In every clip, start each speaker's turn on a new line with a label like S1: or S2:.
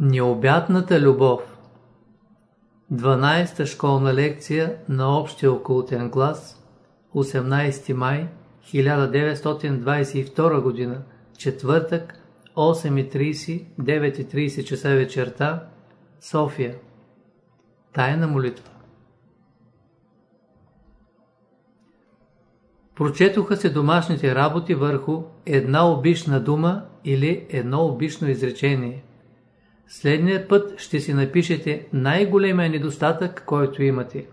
S1: Необятната любов. 12-та школна лекция на общия окултен клас 18 май 1922 г. Четвъртък 8.30 9.30 часа вечерта София. Тайна молитва. Прочетоха се домашните работи върху една обична дума или едно обично изречение – Следния път ще си напишете най-големия недостатък, който имате.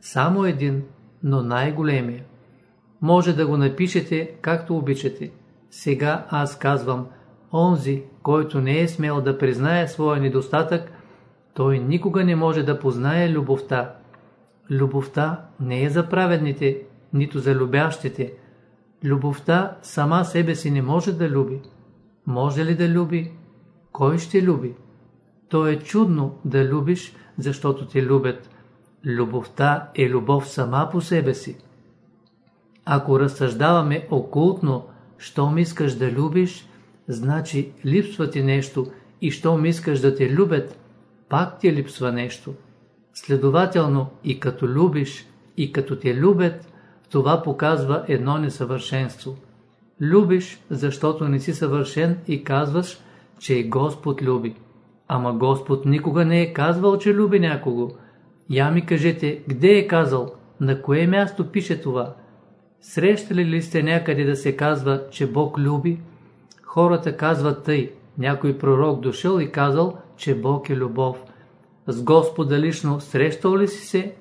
S1: Само един, но най-големия. Може да го напишете както обичате. Сега аз казвам, онзи, който не е смел да признае своя недостатък, той никога не може да познае любовта. Любовта не е за праведните, нито за любящите. Любовта сама себе си не може да люби. Може ли да люби? Кой ще люби? То е чудно да любиш, защото те любят. Любовта е любов сама по себе си. Ако разсъждаваме окултно, щом искаш да любиш, значи липсва ти нещо и щом искаш да те любят, пак ти липсва нещо. Следователно и като любиш, и като те любят, това показва едно несъвършенство. Любиш, защото не си съвършен и казваш, че Господ люби. Ама Господ никога не е казвал, че люби някого. Я ми кажете, къде е казал, на кое място пише това? Срещали ли сте някъде да се казва, че Бог люби? Хората казват тъй. Някой пророк дошъл и казал, че Бог е любов. С Господа лично срещал ли си се?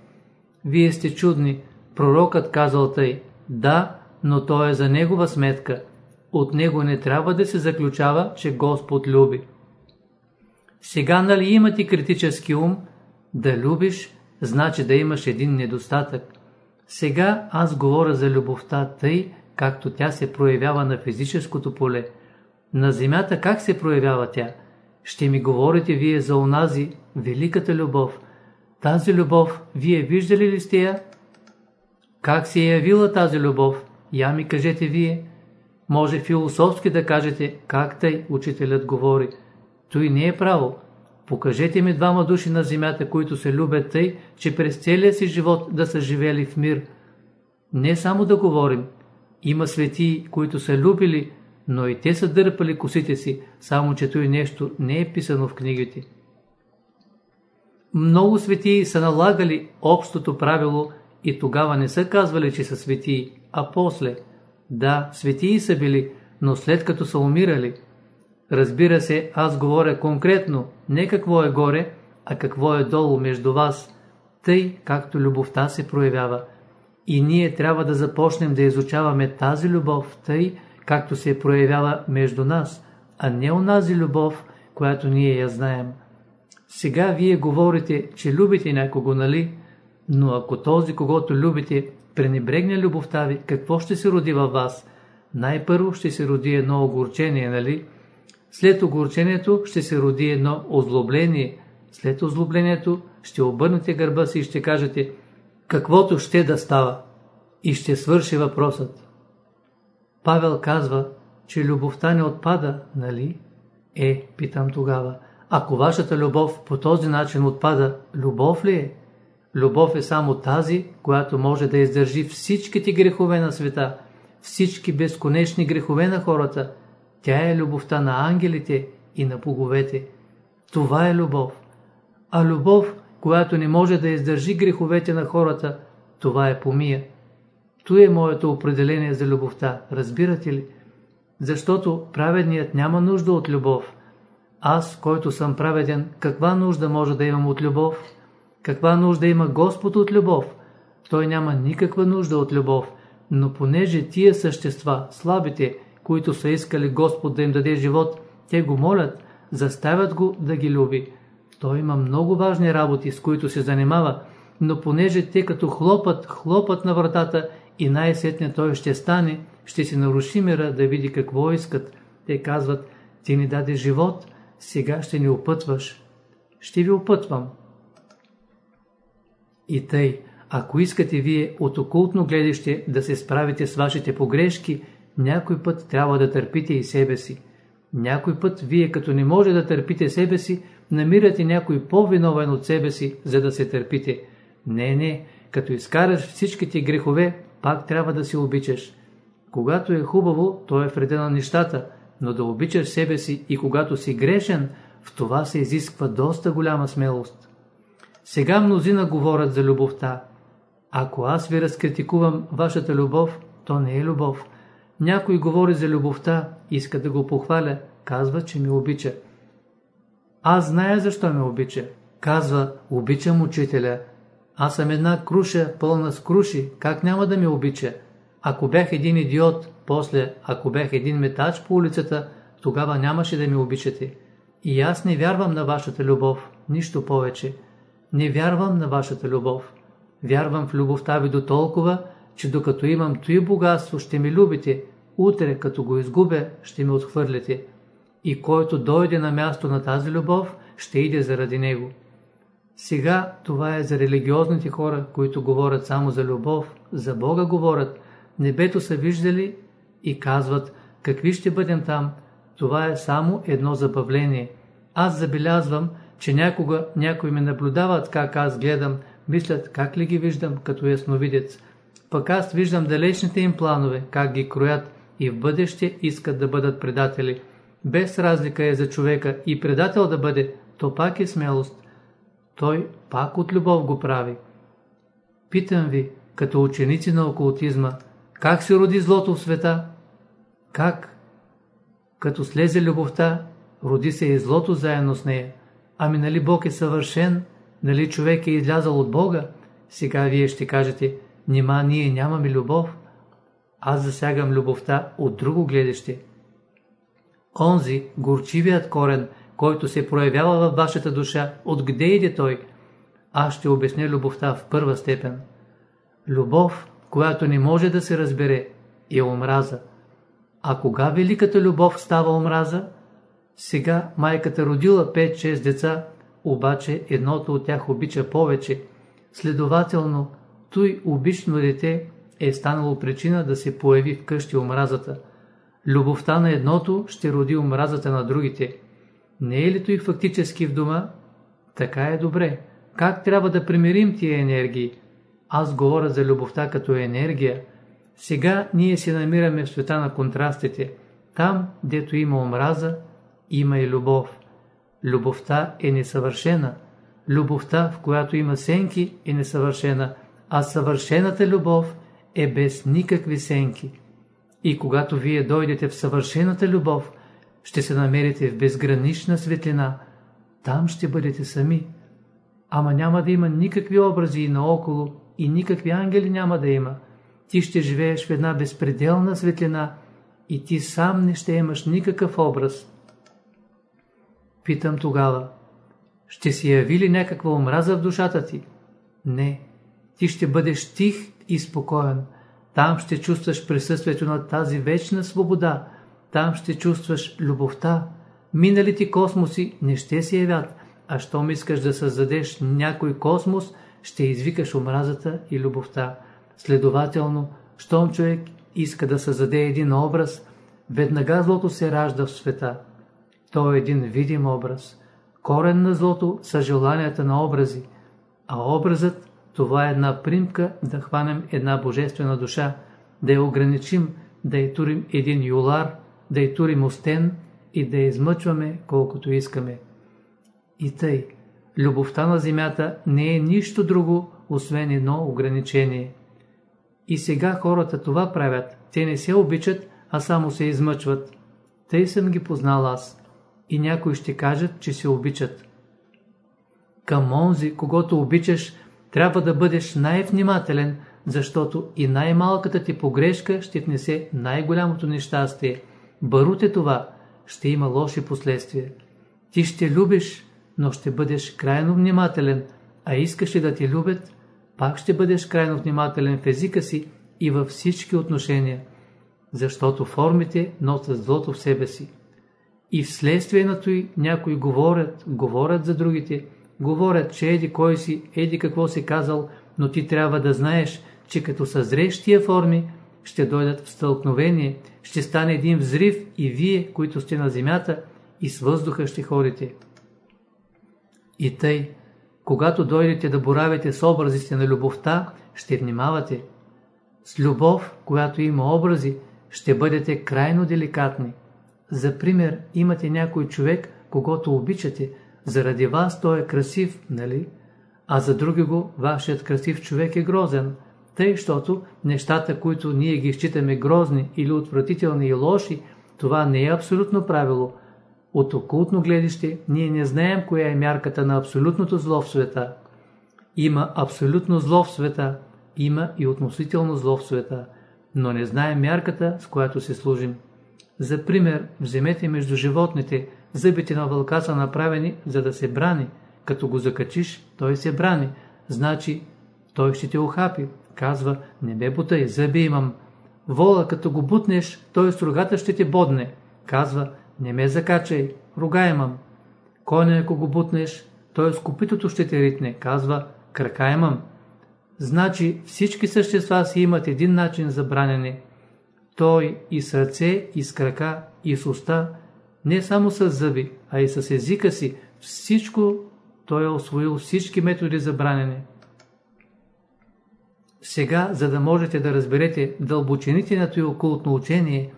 S1: Вие сте чудни. Пророкът казал тъй. Да, но то е за негова сметка. От него не трябва да се заключава, че Господ люби. Сега нали имате критически ум? Да любиш, значи да имаш един недостатък. Сега аз говоря за любовта тъй, както тя се проявява на физическото поле. На земята как се проявява тя? Ще ми говорите вие за онази великата любов. Тази любов, вие виждали ли сте я? Как се е явила тази любов? Я ми кажете вие. Може философски да кажете, как тъй учителят говори. Той не е право. Покажете ми двама души на земята, които се любят тъй, че през целия си живот да са живели в мир. Не само да говорим. Има светии, които са любили, но и те са дърпали косите си, само че той нещо не е писано в книгите. Много светии са налагали общото правило и тогава не са казвали, че са светии, а после. Да, светии са били, но след като са умирали – Разбира се, аз говоря конкретно, не какво е горе, а какво е долу между вас, тъй както любовта се проявява. И ние трябва да започнем да изучаваме тази любов, тъй както се проявява между нас, а не онази любов, която ние я знаем. Сега вие говорите, че любите някого, нали? Но ако този, когато любите, пренебрегне любовта ви, какво ще се роди във вас? Най-първо ще се роди едно огорчение, нали? След огорчението ще се роди едно озлобление. След озлоблението ще обърнете гърба си и ще кажете каквото ще да става и ще свърши въпросът. Павел казва, че любовта не отпада, нали? Е, питам тогава, ако вашата любов по този начин отпада, любов ли е? Любов е само тази, която може да издържи всичките грехове на света, всички безконечни грехове на хората – тя е любовта на ангелите и на боговете. Това е любов. А любов, която не може да издържи греховете на хората, това е помия. То е моето определение за любовта, разбирате ли? Защото праведният няма нужда от любов. Аз, който съм праведен, каква нужда може да имам от любов? Каква нужда има Господ от любов? Той няма никаква нужда от любов, но понеже тия същества, слабите, които са искали Господ да им даде живот, те го молят, заставят го да ги люби. Той има много важни работи, с които се занимава, но понеже те като хлопат, хлопат на вратата и най-сетне той ще стане, ще си наруши мира да види какво искат. Те казват, ти ни даде живот, сега ще ни опътваш. Ще ви опътвам. И тъй, ако искате вие от окултно гледаще да се справите с вашите погрешки, някой път трябва да търпите и себе си. Някой път вие като не може да търпите себе си, намирате някой по-виновен от себе си, за да се търпите. Не, не, като изкараш всичките грехове, пак трябва да се обичаш. Когато е хубаво, то е вреда на нещата, но да обичаш себе си и когато си грешен, в това се изисква доста голяма смелост. Сега мнозина говорят за любовта. Ако аз ви разкритикувам вашата любов, то не е любов. Някой говори за любовта, иска да го похваля, казва, че ми обича. Аз зная защо ме обича. Казва, обичам учителя. Аз съм една круша, пълна с круши, как няма да ме обича? Ако бях един идиот, после, ако бях един метач по улицата, тогава нямаше да ме обичате. И аз не вярвам на вашата любов, нищо повече. Не вярвам на вашата любов. Вярвам в любовта ви до толкова, че докато имам той богатство, ще ми любите, утре, като го изгубя, ще ме отхвърляте. И който дойде на място на тази любов, ще иде заради него. Сега това е за религиозните хора, които говорят само за любов, за Бога говорят, небето са виждали и казват, какви ще бъдем там, това е само едно забавление. Аз забелязвам, че някога някои ме наблюдават как аз гледам, мислят как ли ги виждам като ясновидец. Пък аз виждам далечните им планове, как ги кроят и в бъдеще искат да бъдат предатели. Без разлика е за човека и предател да бъде, то пак е смелост. Той пак от любов го прави. Питам ви, като ученици на окултизма, как се роди злото в света? Как? Като слезе любовта, роди се и злото заедно с нея. Ами нали Бог е съвършен? Нали човек е излязал от Бога? Сега вие ще кажете, нима ние нямаме любов? Аз засягам любовта от друго гледаще. Онзи, горчивият корен, който се проявява във вашата душа, откъде иде той? Аз ще обясня любовта в първа степен. Любов, която не може да се разбере, е омраза. А кога великата любов става омраза? Сега майката родила 5-6 деца, обаче едното от тях обича повече. Следователно, той обично дете е станало причина да се появи в къщи омразата. Любовта на едното ще роди омразата на другите. Не е ли той фактически в дома? Така е добре. Как трябва да примирим тия енергии? Аз говоря за любовта като енергия. Сега ние се намираме в света на контрастите. Там, дето има омраза, има и любов. Любовта е несъвършена. Любовта, в която има сенки, е несъвършена, а съвършената любов е без никакви сенки. И когато вие дойдете в съвършената любов, ще се намерите в безгранична светлина. Там ще бъдете сами. Ама няма да има никакви образи и наоколо, и никакви ангели няма да има. Ти ще живееш в една безпределна светлина и ти сам не ще имаш никакъв образ. Питам тогава, ще си яви ли някаква омраза в душата ти? Не, ти ще бъдеш тих и спокоен. Там ще чувстваш присъствието на тази вечна свобода. Там ще чувстваш любовта. Миналите космоси не ще се явят, а щом искаш да създадеш някой космос, ще извикаш омразата и любовта. Следователно, щом човек иска да създаде един образ, веднага злото се ражда в света. То е един видим образ. Корен на злото са желанията на образи, а образът това е една примка да хванем една божествена душа, да я ограничим, да я турим един юлар, да я турим остен и да я измъчваме колкото искаме. И тъй, любовта на земята не е нищо друго, освен едно ограничение. И сега хората това правят. Те не се обичат, а само се измъчват. Тъй съм ги познал аз. И някои ще кажат, че се обичат. Към онзи, когато обичаш, трябва да бъдеш най-внимателен, защото и най-малката ти погрешка ще внесе най-голямото нещастие. Баруте това, ще има лоши последствия. Ти ще любиш, но ще бъдеш крайно внимателен, а искаш ли да ти любят, пак ще бъдеш крайно внимателен в езика си и във всички отношения, защото формите носят злото в себе си. И вследствие на той някои говорят, говорят за другите, говорят, че еди кой си, еди какво си казал, но ти трябва да знаеш, че като съзреш тия форми, ще дойдат в стълкновение, ще стане един взрив и вие, които сте на земята, и с въздуха ще ходите. И тъй, когато дойдете да боравите с образите на любовта, ще внимавате. С любов, която има образи, ще бъдете крайно деликатни. За пример, имате някой човек, когато обичате, заради вас той е красив, нали? А за други го, вашият красив човек е грозен. Тъй, защото нещата, които ние ги считаме грозни или отвратителни и лоши, това не е абсолютно правило. От окултно гледище ние не знаем коя е мярката на абсолютното зло в света. Има абсолютно зло в света, има и относително зло в света, но не знаем мярката, с която се служим. За пример, вземете между животните, зъбите на вълка са направени, за да се брани. Като го закачиш, той се брани. Значи, той ще те охапи. Казва, не бе бутай, зъби имам. Вола, като го бутнеш, той с рогата ще те бодне. Казва, не ме закачай, рога имам. Коня, ако го бутнеш, той с копитото ще те ритне. Казва, крака имам. Значи всички същества си имат един начин за бранене. Той и с ръце, и с крака, и с уста, не само с зъби, а и с езика си, всичко той е освоил всички методи за бранене. Сега, за да можете да разберете дълбочините на този окултно учение,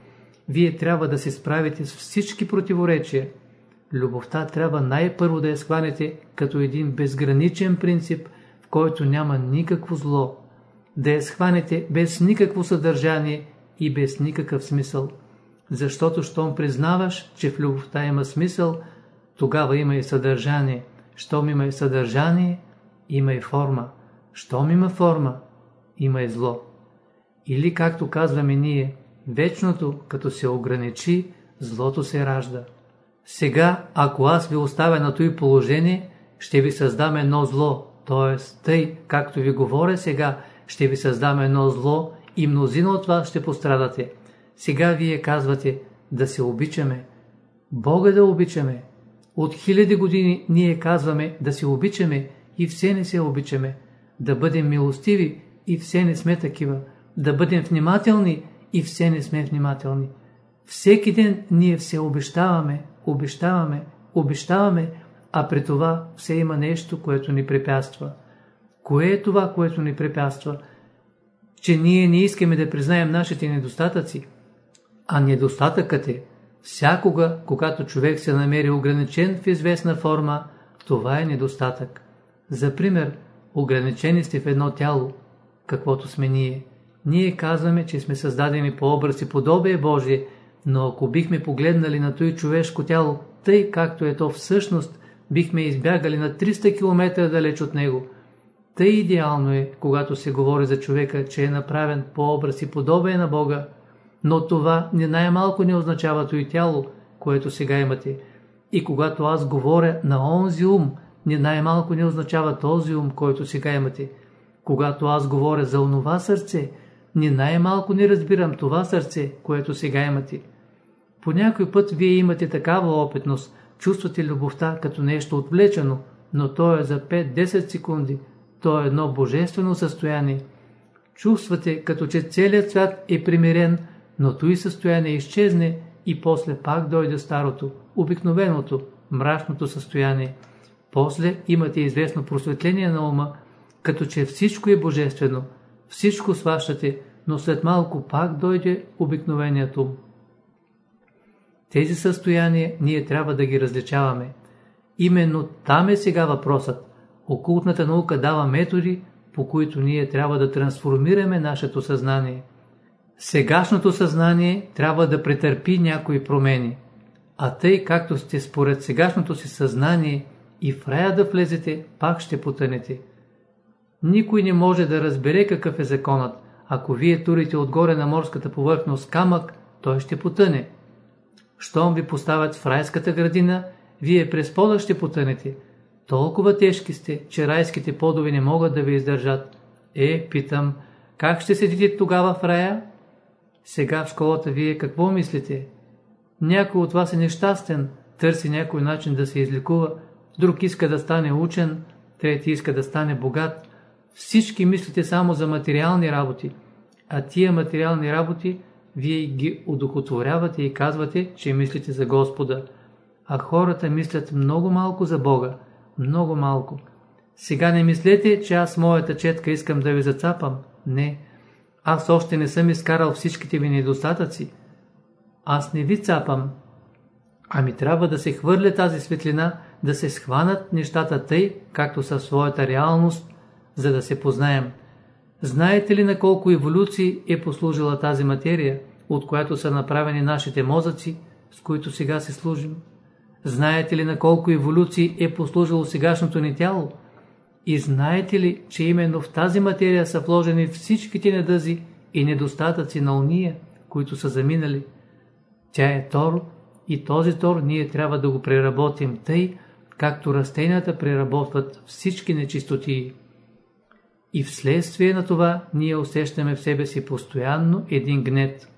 S1: вие трябва да се справите с всички противоречия. Любовта трябва най-първо да я схванете като един безграничен принцип, в който няма никакво зло. Да я схванете без никакво съдържание и без никакъв смисъл. Защото, щом признаваш, че в любовта има смисъл, тогава има и съдържание. Щом има и съдържание, има и форма. Щом има форма, има и зло. Или, както казваме ние, вечното, като се ограничи, злото се ражда. Сега, ако аз ви оставя на този положение, ще ви създам едно зло, т.е. тъй, както ви говоря сега, ще ви създам едно зло и мнозина от вас ще пострадате. Сега вие казвате да се обичаме. Бога да обичаме. От хиляди години ние казваме да се обичаме и все не се обичаме. Да бъдем милостиви и все не сме такива. Да бъдем внимателни и все не сме внимателни. Всеки ден ние все обещаваме, обещаваме, обещаваме, а при това все има нещо, което ни препятства. Кое е това, което ни препятства? Че ние не искаме да признаем нашите недостатъци, а недостатъкът е всякога, когато човек се намери ограничен в известна форма, това е недостатък. За пример, ограничени сте в едно тяло, каквото сме ние. Ние казваме, че сме създадени по образ и подобие Божие, но ако бихме погледнали на той човешко тяло, тъй както е то всъщност, бихме избягали на 300 км далеч от него. Тъй идеално е, когато се говори за човека, че е направен по образ и подобие на Бога, но това не най-малко не означава и тяло, което сега имате. И когато аз говоря на онзи ум, не най-малко не означава този ум, който сега имате. Когато аз говоря за онова сърце, не най-малко не разбирам това сърце, което сега имате. По някой път вие имате такава опитност, чувствате любовта като нещо отвлечено, но то е за 5-10 секунди. То е едно божествено състояние. Чувствате като че целият свят е примирен, но той състояние изчезне и после пак дойде старото, обикновеното, мрачното състояние. После имате известно просветление на ума, като че всичко е божествено, всичко сващате, но след малко пак дойде обикновеният ум. Тези състояния ние трябва да ги различаваме. Именно там е сега въпросът. Окултната наука дава методи, по които ние трябва да трансформираме нашето съзнание. Сегашното съзнание трябва да претърпи някои промени. А тъй както сте според сегашното си съзнание и в рая да влезете, пак ще потънете. Никой не може да разбере какъв е законът. Ако вие турите отгоре на морската повърхност камък, той ще потъне. Щом ви поставят в райската градина, вие през пода ще потънете. Толкова тежки сте, че райските подови не могат да ви издържат. Е, питам, как ще седите тогава в рая? Сега в школата вие какво мислите? Някой от вас е нещастен, търси някой начин да се излекува, друг иска да стане учен, трети иска да стане богат. Всички мислите само за материални работи, а тия материални работи вие ги удохотворявате и казвате, че мислите за Господа. А хората мислят много малко за Бога. много малко. Сега не мислете, че аз моята четка искам да ви зацапам. Не. Аз още не съм изкарал всичките ви недостатъци. Аз не ви цапам. Ами трябва да се хвърля тази светлина, да се схванат нещата тъй, както са в своята реалност, за да се познаем. Знаете ли на колко еволюции е послужила тази материя, от която са направени нашите мозъци, с които сега се служим? Знаете ли на колко еволюции е послужило сегашното ни тяло? И знаете ли, че именно в тази материя са вложени всичките недъзи и недостатъци на уния, които са заминали? Тя е тор и този тор ние трябва да го преработим тъй, както растенията преработват всички нечистоти. И вследствие на това ние усещаме в себе си постоянно един гнет.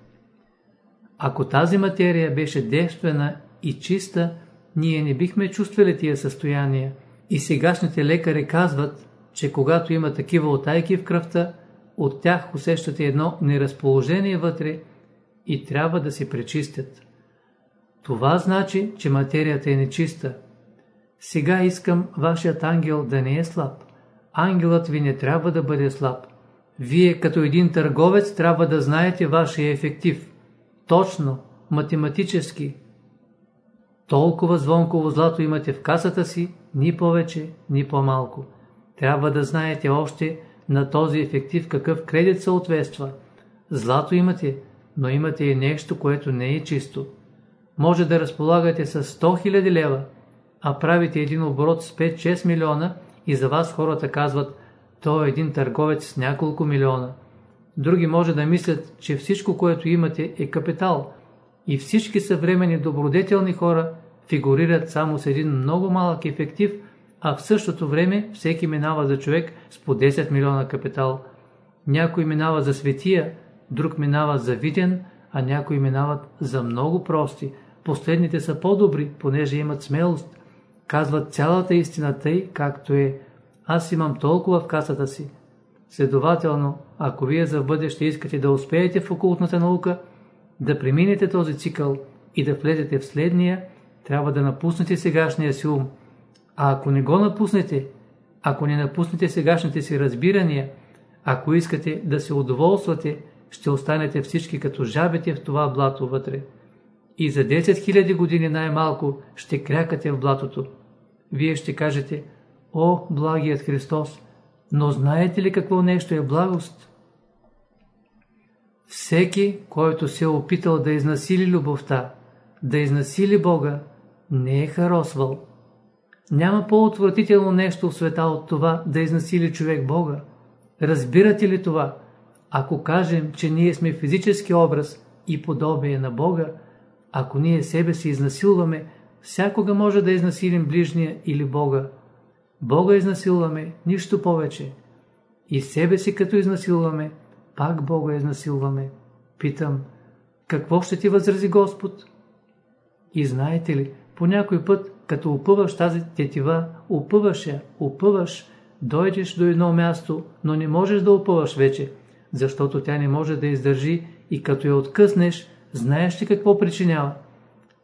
S1: Ако тази материя беше девствена и чиста, ние не бихме чувствали тия състояния. И сегашните лекари казват, че когато има такива отайки в кръвта, от тях усещате едно неразположение вътре и трябва да се пречистят. Това значи, че материята е нечиста. Сега искам вашият ангел да не е слаб. Ангелът ви не трябва да бъде слаб. Вие като един търговец трябва да знаете вашия ефектив. Точно, математически. Толкова звонково злато имате в касата си, ни повече, ни по-малко. Трябва да знаете още на този ефектив какъв кредит съответства. Злато имате, но имате и нещо, което не е чисто. Може да разполагате с 100 000 лева, а правите един оборот с 5-6 милиона и за вас хората казват, той е един търговец с няколко милиона. Други може да мислят, че всичко, което имате е капитал и всички съвремени добродетелни хора фигурират само с един много малък ефектив, а в същото време всеки минава за човек с по 10 милиона капитал. Някой минава за светия, друг минава за виден, а някои минават за много прости. Последните са по-добри, понеже имат смелост. Казват цялата истина тъй, както е. Аз имам толкова в касата си. Следователно, ако вие за бъдеще искате да успеете в окултната наука, да преминете този цикъл и да влезете в следния, трябва да напуснете сегашния си ум. А ако не го напуснете, ако не напуснете сегашните си разбирания, ако искате да се удоволствате, ще останете всички като жабите в това блато вътре. И за 10 000 години най-малко ще крякате в блатото. Вие ще кажете, о, благият Христос, но знаете ли какво нещо е благост? Всеки, който се е опитал да изнасили любовта, да изнасили Бога, не е харосвал. Няма по-отвратително нещо в света от това да изнасили човек Бога. Разбирате ли това? Ако кажем, че ние сме физически образ и подобие на Бога, ако ние себе си изнасилваме, всякога може да изнасилим ближния или Бога. Бога изнасилваме, нищо повече. И себе си като изнасилваме, пак Бога изнасилваме. Питам, какво ще ти възрази Господ? И знаете ли, по някой път, като опъваш тази тетива, опъваш я, опъваш, дойдеш до едно място, но не можеш да опъваш вече, защото тя не може да издържи и като я откъснеш, знаеш ли какво причинява?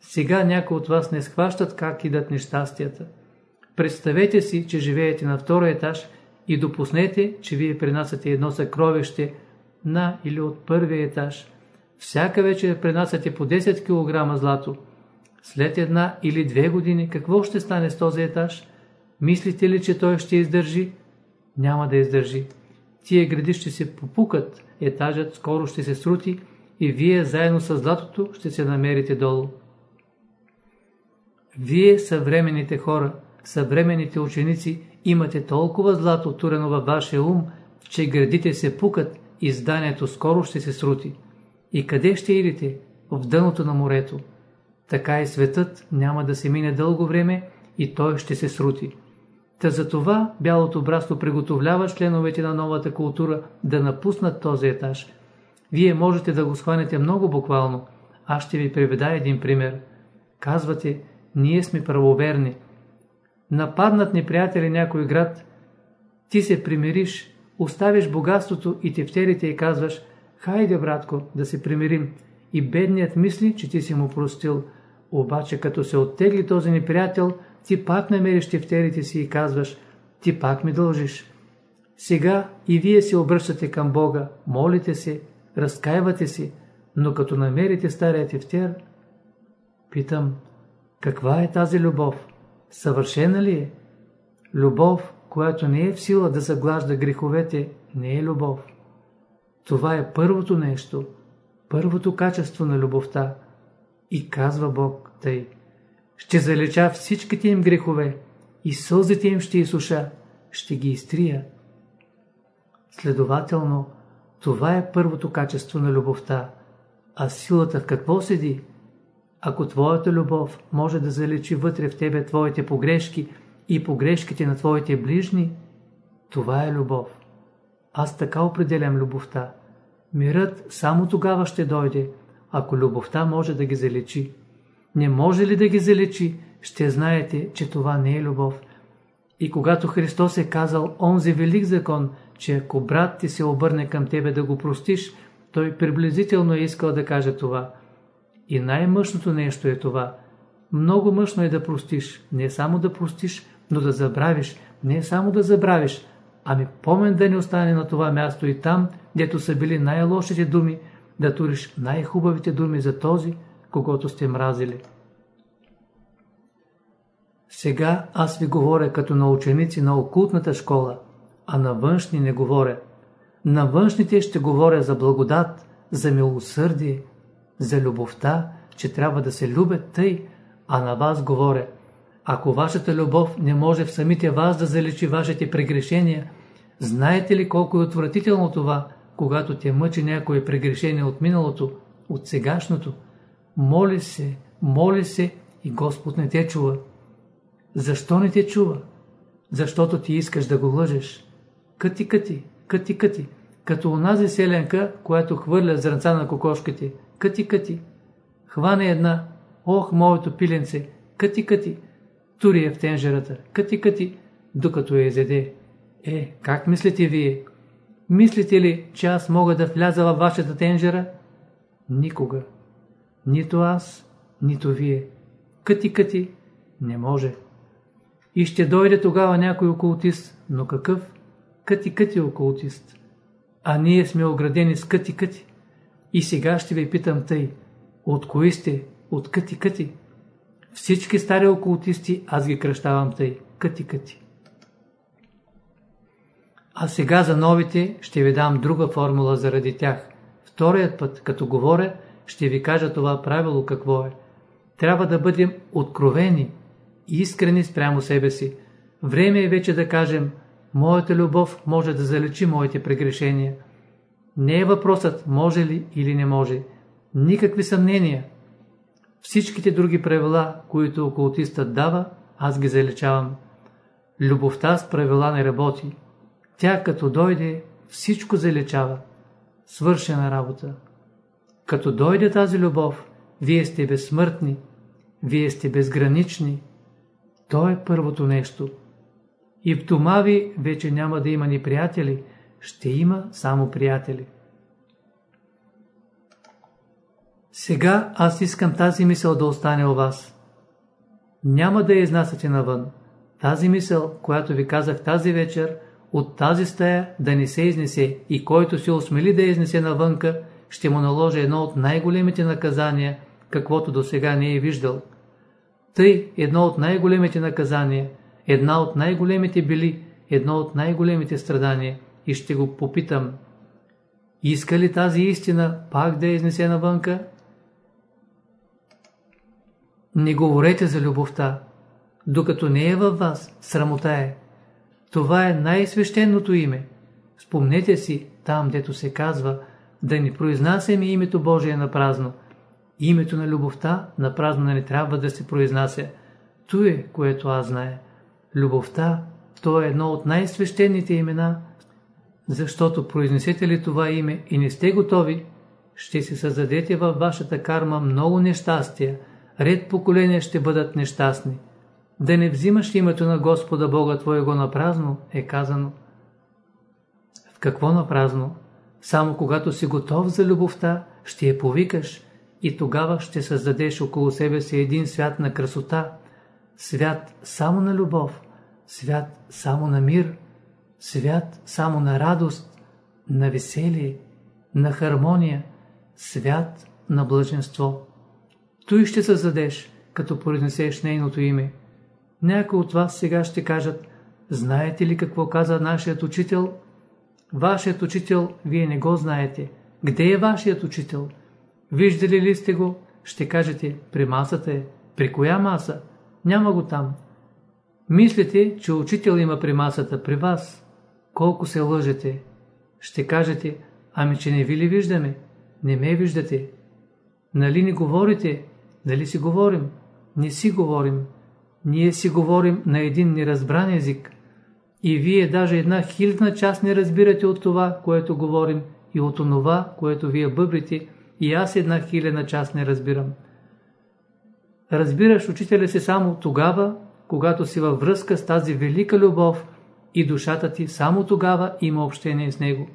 S1: Сега някои от вас не схващат как идат нещастията. Представете си, че живеете на втори етаж и допуснете, че вие принасяте едно съкровище на или от първия етаж. Всяка вечер принасяте по 10 кг злато – след една или две години какво ще стане с този етаж? Мислите ли, че той ще издържи? Няма да издържи. Тия гради ще се попукат, етажът скоро ще се срути и вие заедно с златото ще се намерите долу. Вие, съвременните хора, съвременните ученици, имате толкова злато турено във вашия ум, че градите се пукат и зданието скоро ще се срути. И къде ще идете? В дъното на морето така и светът няма да се мине дълго време и той ще се срути. Та за това бялото братство приготовлява членовете на новата култура да напуснат този етаж. Вие можете да го схванете много буквално. Аз ще ви приведа един пример. Казвате, ние сме правоверни. Нападнат неприятели някой град, ти се примириш, оставиш богатството и тефтерите и казваш, хайде, братко, да се примирим. И бедният мисли, че ти си му простил – обаче като се оттегли този неприятел, ти пак намериш тефтерите си и казваш, ти пак ми дължиш. Сега и вие се обръщате към Бога, молите се, разкаивате се, но като намерите стария тефтер, питам, каква е тази любов? Съвършена ли е? Любов, която не е в сила да заглажда греховете, не е любов. Това е първото нещо, първото качество на любовта. И казва Бог тъй, ще залеча всичките им грехове и сълзите им ще изсуша, ще ги изтрия. Следователно, това е първото качество на любовта. А силата в какво седи? Ако твоята любов може да залечи вътре в тебе твоите погрешки и погрешките на твоите ближни, това е любов. Аз така определям любовта. Мирът само тогава ще дойде, ако любовта може да ги залечи. Не може ли да ги залечи, ще знаете, че това не е любов. И когато Христос е казал онзи велик закон, че ако брат ти се обърне към тебе да го простиш, той приблизително е искал да каже това. И най-мъжното нещо е това. Много мъжно е да простиш, не само да простиш, но да забравиш, не само да забравиш, ами помен да не остане на това място и там, дето са били най-лошите думи, да туриш най-хубавите думи за този, когато сте мразили. Сега аз ви говоря като на ученици на окултната школа, а на външни не говоря. На външните ще говоря за благодат, за милосърдие, за любовта, че трябва да се любят тъй, а на вас говоря. Ако вашата любов не може в самите вас да залечи вашите прегрешения, знаете ли колко е отвратително това, когато те мъчи някое прегрешение от миналото, от сегашното? Моли се, моли се и Господ не те чува. Защо не те чува? Защото ти искаш да го лъжеш. Къти, къти, къти, къти. Като онази селенка, която хвърля зранца на кокошките. Къти, къти. Хване една. Ох, моето пиленце. Къти, къти. Тури е в тенжерата. Къти, къти. Докато я изеде. Е, как мислите вие? Мислите ли, че аз мога да вляза във вашата тенжера? Никога. Нито аз, нито вие. Къти, къти. Не може. И ще дойде тогава някой окултист, но какъв? Къти-къти окултист. А ние сме оградени с къти-къти. И сега ще ви питам тъй, от кои сте? От къти-къти? Всички стари окултисти аз ги кръщавам тъй, къти-къти. А сега за новите ще ви дам друга формула заради тях. Вторият път, като говоря, ще ви кажа това правило какво е. Трябва да бъдем откровени, искрени спрямо себе си. Време е вече да кажем, моята любов може да залечи моите прегрешения. Не е въпросът може ли или не може. Никакви съмнения. Всичките други правила, които окултистът дава, аз ги залечавам. Любовта с правила не работи. Тя като дойде, всичко залечава. Свършена работа. Като дойде тази любов, вие сте безсмъртни, вие сте безгранични, то е първото нещо. И в дома ви вече няма да има ни приятели, ще има само приятели. Сега аз искам тази мисъл да остане у вас. Няма да я изнасяте навън. Тази мисъл, която ви казах тази вечер, от тази стая да не се изнесе и който се осмели да изнесе навънка, ще му наложи едно от най-големите наказания, каквото до сега не е виждал – тъй едно от най-големите наказания, една от най-големите били, едно от най-големите страдания и ще го попитам. Иска ли тази истина пак да я изнесе навънка? Не говорете за любовта, докато не е във вас, срамота е. Това е най-свещеното име. Спомнете си, там дето се казва, да не произнасяме името Божие на празно, Името на любовта на празно не трябва да се произнася. То е, което аз знае. Любовта, то е едно от най-свещените имена, защото произнесете ли това име и не сте готови, ще се създадете във вашата карма много нещастия, ред поколения ще бъдат нещастни. Да не взимаш името на Господа Бога Твоего на празно, е казано. В какво на празно? Само когато си готов за любовта, ще я повикаш – и тогава ще създадеш около себе си един свят на красота, свят само на любов, свят само на мир, свят само на радост, на веселие, на хармония, свят на блаженство. Той ще създадеш, като произнесеш нейното име. Някои от вас сега ще кажат, знаете ли какво каза нашият учител? Вашият учител, вие не го знаете. Где е вашият учител? Виждали ли сте го? Ще кажете, при масата е. При коя маса? Няма го там. Мислите, че учител има при масата, при вас. Колко се лъжете. Ще кажете, ами че не ви ли виждаме? Не ме виждате. Нали не говорите? Дали си говорим? Не си говорим. Ние си говорим на един неразбран език. И вие даже една хилядна част не разбирате от това, което говорим и от онова, което вие бъбрите, и аз една хилядна част не разбирам. Разбираш учителя си само тогава, когато си във връзка с тази велика любов и душата ти само тогава има общение с него.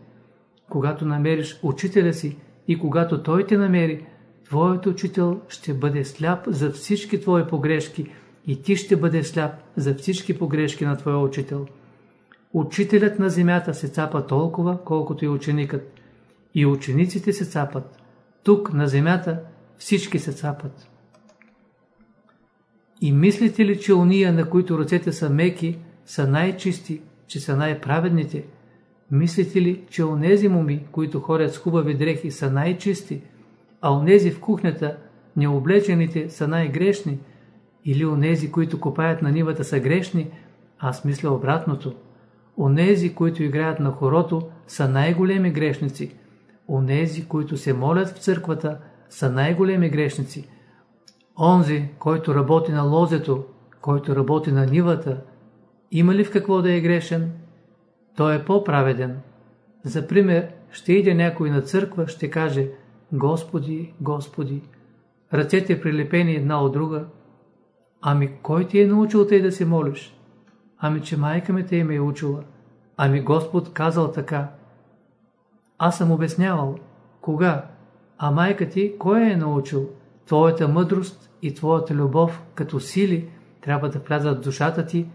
S1: Когато намериш учителя си и когато той те намери, твоят учител ще бъде сляп за всички твои погрешки и ти ще бъде сляп за всички погрешки на твоя учител. Учителят на земята се цапа толкова, колкото и ученикът. И учениците се цапат. Тук, на земята, всички се цапат. И мислите ли, че уния, на които ръцете са меки, са най-чисти, че са най-праведните? Мислите ли, че онези моми, които ходят с хубави дрехи, са най-чисти, а онези в кухнята, необлечените, са най-грешни? Или онези, които копаят на нивата, са грешни? Аз мисля обратното. Онези, които играят на хорото, са най-големи грешници. Онези, които се молят в църквата, са най-големи грешници. Онзи, който работи на лозето, който работи на нивата, има ли в какво да е грешен? Той е по-праведен. За пример, ще иде някой на църква, ще каже Господи, Господи, ръцете прилепени една от друга. Ами кой ти е научил тъй да се молиш? Ами че майка ми те ме е учила. Ами Господ казал така. Аз съм обяснявал. Кога? А майка ти кой е научил? Твоята мъдрост и твоята любов като сили трябва да влязат в душата ти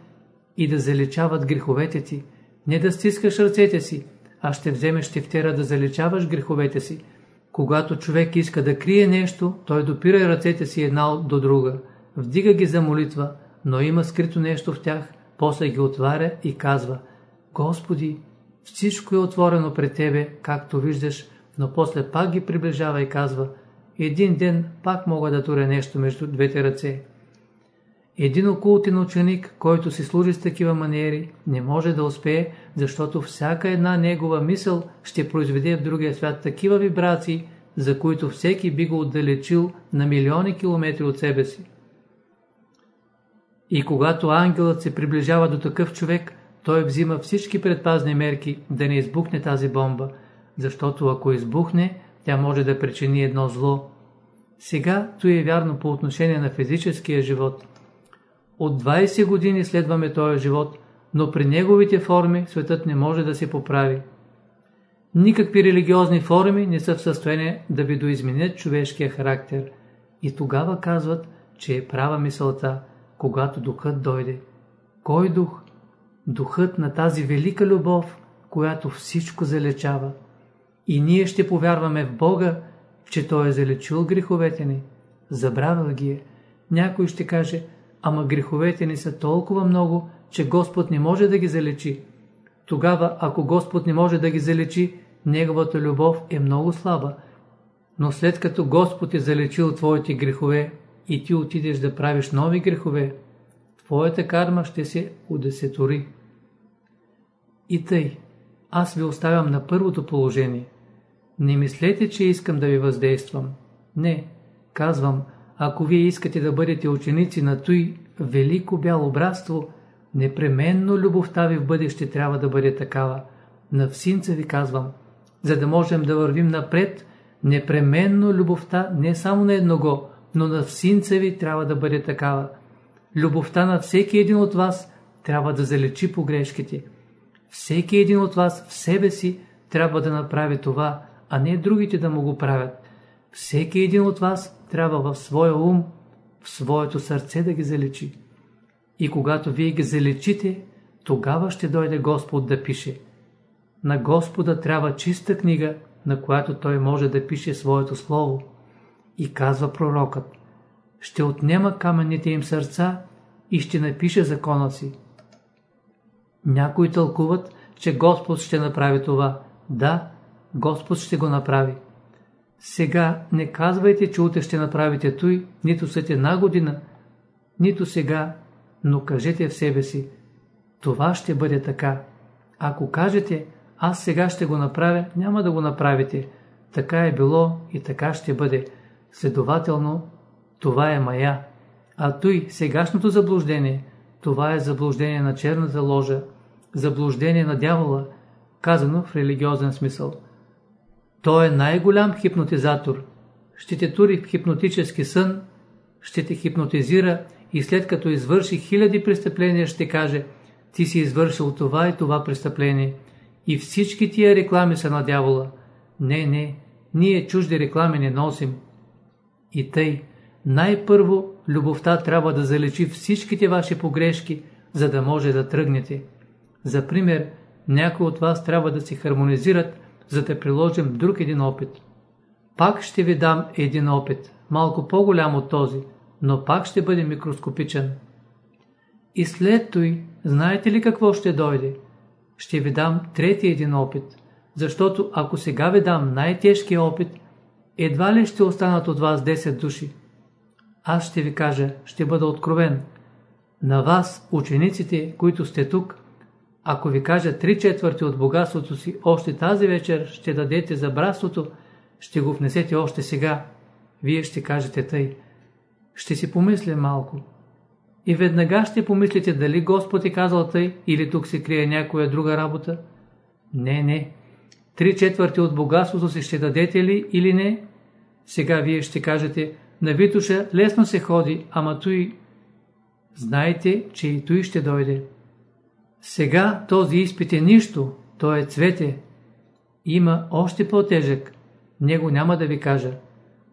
S1: и да заличават греховете ти. Не да стискаш ръцете си, а ще вземеш тефтера да заличаваш греховете си. Когато човек иска да крие нещо, той допира ръцете си една до друга, вдига ги за молитва, но има скрито нещо в тях, после ги отваря и казва Господи, всичко е отворено пред Тебе, както виждаш, но после пак ги приближава и казва един ден пак мога да туря нещо между двете ръце. Един окултен ученик, който си служи с такива маниери, не може да успее, защото всяка една негова мисъл ще произведе в другия свят такива вибрации, за които всеки би го отдалечил на милиони километри от себе си. И когато ангелът се приближава до такъв човек, той взима всички предпазни мерки да не избухне тази бомба, защото ако избухне, тя може да причини едно зло. Сега то е вярно по отношение на физическия живот. От 20 години следваме този живот, но при неговите форми светът не може да се поправи. Никакви религиозни форми не са в състояние да ви доизменят човешкия характер. И тогава казват, че е права мисълта, когато духът дойде. Кой дух? Духът на тази велика любов, която всичко залечава. И ние ще повярваме в Бога, че Той е залечил греховете ни. Забравил ги е. Някой ще каже, ама греховете ни са толкова много, че Господ не може да ги залечи. Тогава, ако Господ не може да ги залечи, Неговата любов е много слаба. Но след като Господ е залечил твоите грехове и ти отидеш да правиш нови грехове, твоята карма ще се удесетори. И тъй, аз ви оставям на първото положение. Не мислете, че искам да ви въздействам. Не, казвам, ако вие искате да бъдете ученици на той велико бяло братство, непременно любовта ви в бъдеще трябва да бъде такава. На всинца ви казвам, за да можем да вървим напред, непременно любовта не само на едного, но на всинца ви трябва да бъде такава. Любовта на всеки един от вас трябва да залечи погрешките. Всеки един от вас в себе си трябва да направи това, а не другите да му го правят. Всеки един от вас трябва в своя ум, в своето сърце да ги залечи. И когато вие ги залечите, тогава ще дойде Господ да пише. На Господа трябва чиста книга, на която Той може да пише своето слово. И казва пророкът, ще отнема каменните им сърца и ще напише закона си. Някои тълкуват, че Господ ще направи това. Да, Господ ще го направи. Сега не казвайте, че утре ще направите той, нито след една година, нито сега, но кажете в себе си, това ще бъде така. Ако кажете, аз сега ще го направя, няма да го направите. Така е било и така ще бъде. Следователно, това е мая. А той, сегашното заблуждение, това е заблуждение на черната ложа, заблуждение на дявола, казано в религиозен смисъл. Той е най-голям хипнотизатор. Ще те тури в хипнотически сън, ще те хипнотизира и след като извърши хиляди престъпления ще каже ти си извършил това и това престъпление и всички тия реклами са на дявола. Не, не, ние чужди реклами не носим. И тъй, най-първо любовта трябва да залечи всичките ваши погрешки, за да може да тръгнете. За пример, някои от вас трябва да се хармонизират, за да приложим друг един опит. Пак ще ви дам един опит, малко по-голям от този, но пак ще бъде микроскопичен. И след той, знаете ли какво ще дойде? Ще ви дам трети един опит, защото ако сега ви дам най-тежкия опит, едва ли ще останат от вас 10 души. Аз ще ви кажа, ще бъда откровен. На вас, учениците, които сте тук, ако ви кажа три четвърти от богатството си, още тази вечер ще дадете за братството, ще го внесете още сега. Вие ще кажете тъй. Ще си помисля малко. И веднага ще помислите дали Господ е казал тъй или тук се крие някоя друга работа. Не, не. Три четвърти от богатството си ще дадете ли или не? Сега вие ще кажете, на Витуша лесно се ходи, ама той... Знаете, че и той ще дойде. Сега този изпит е нищо, то е цвете. Има още по-тежък. Него няма да ви кажа.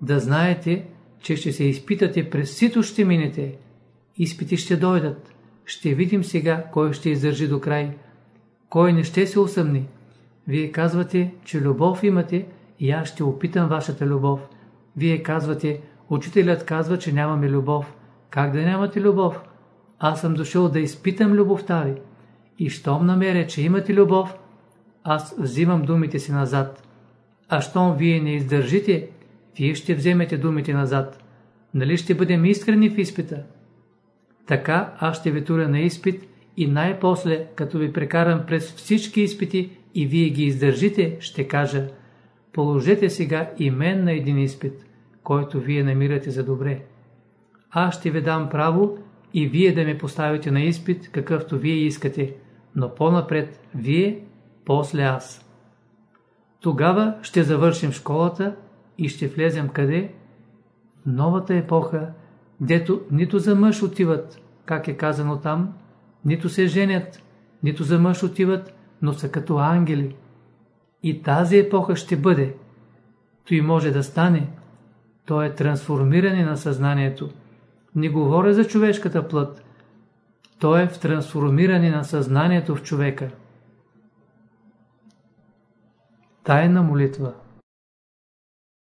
S1: Да знаете, че ще се изпитате през сито ще минете. Изпити ще дойдат. Ще видим сега кой ще издържи до край. Кой не ще се усъмни. Вие казвате, че любов имате и аз ще опитам вашата любов. Вие казвате, учителят казва, че нямаме любов. Как да нямате любов? Аз съм дошъл да изпитам любовта ви. И щом намеря, че имате любов, аз взимам думите си назад. А щом вие не издържите, вие ще вземете думите назад. Нали ще бъдем искрени в изпита? Така аз ще ви туря на изпит и най-после, като ви прекарам през всички изпити и вие ги издържите, ще кажа Положете сега и мен на един изпит, който вие намирате за добре. Аз ще ви дам право и вие да ме поставите на изпит, какъвто вие искате но по-напред вие, после аз. Тогава ще завършим школата и ще влезем къде? Новата епоха, дето нито за мъж отиват, как е казано там, нито се женят, нито за мъж отиват, но са като ангели. И тази епоха ще бъде. Той може да стане. То е трансформиране на съзнанието. Не говоря за човешката плът, то е в трансформиране на съзнанието в човека. Тайна молитва